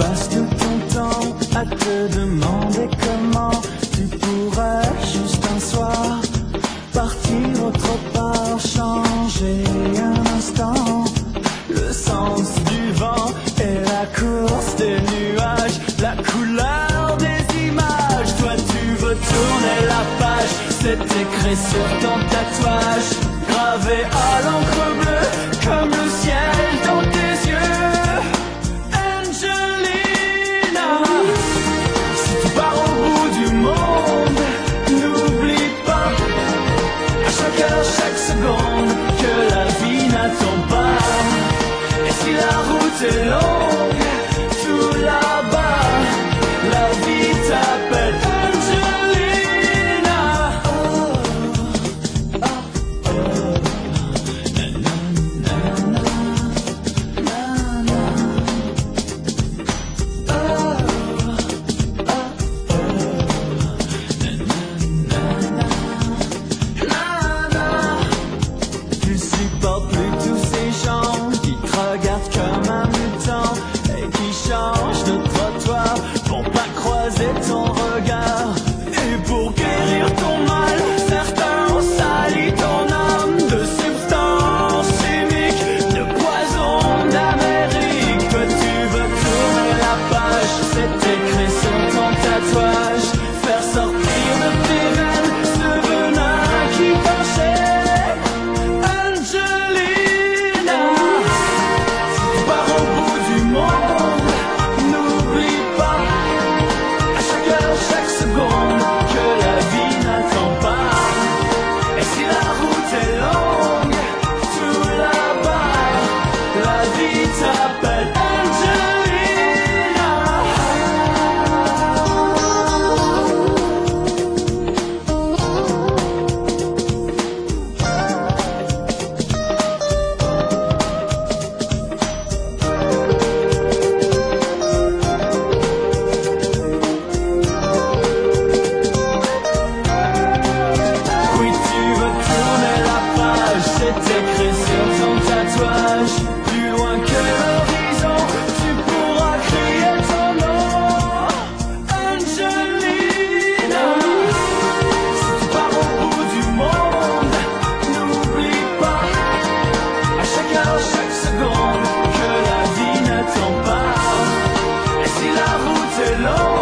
Passe tout ton temps à te demander comment tu pourrais juste un soir partir autre part, changer un instant le sens du vent et la course des nuages, la couleur des images. Toi, tu veux tourner la page, c'est écrit sur ton tatouage, gravé à l'encre bleue comme le alone.